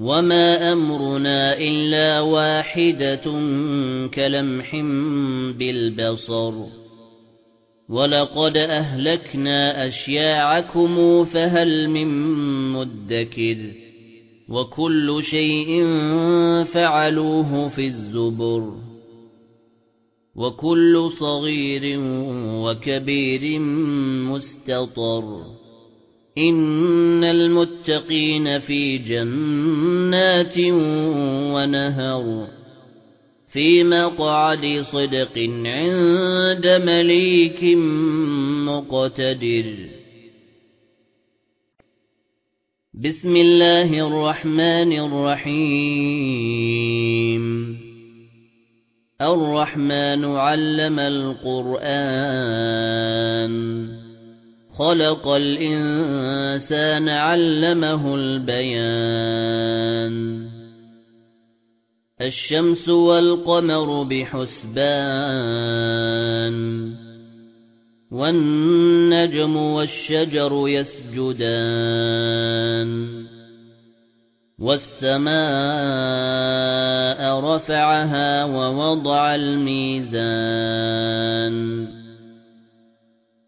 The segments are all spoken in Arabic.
وَمَا أَمْرُنَا إِلَّا وَاحِدَةٌ كَلَمْحٍ بِالْبَصَرِ وَلَقَدْ أَهْلَكْنَا أَشْيَاعَكُمْ فَهَلْ مِن مُّدَّكِرٍ وَكُلُّ شَيْءٍ فَعَلُوهُ فِي الزُّبُرِ وَكُلُّ صَغِيرٍ وَكَبِيرٍ مُسْتَطَرٍ إِنَّ الْمُتَّقِينَ فِي جَنَّاتٍ وَنَهَرٍ فِي مَقْعَدِ صِدْقٍ عِندَ مَلِيكٍ مُقْتَدِرٍ بِسْمِ اللَّهِ الرَّحْمَنِ الرَّحِيمِ الرَّحْمَنُ عَلَّمَ الْقُرْآنَ خَلَقَ الْإِنسَانَ عَلَّمَهُ الْبَيَانَ. الشَّمْسُ وَالْقَمَرُ بِحُسْبَانٍ. وَالنَّجْمُ وَالشَّجَرُ يَسْجُدَانِ. وَالسَّمَاءَ رَفَعَهَا وَوَضَعَ الْمِيزَانَ.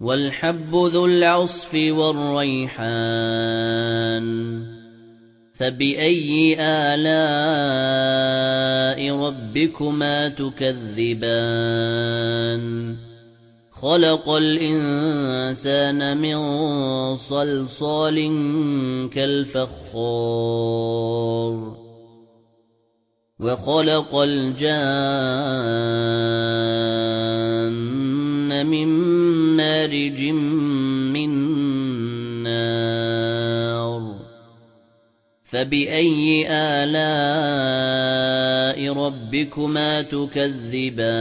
وَالْحَبُّ ذُو الْعَصْفِ وَالرَّيْحَانُ فَبِأَيِّ آلَاءِ رَبِّكُمَا تُكَذِّبَانِ؟ خَلَقَ الْإِنسَانَ مِنْ صَلْصَالٍ كَالْفَخَّارِ وَخَلَقَ الْجَانَّ مَارِجٍ مِّن نَّارٍ. فَبِأَيِّ آلَاءِ رَبِّكُمَا تُكَذِّبَانِ؟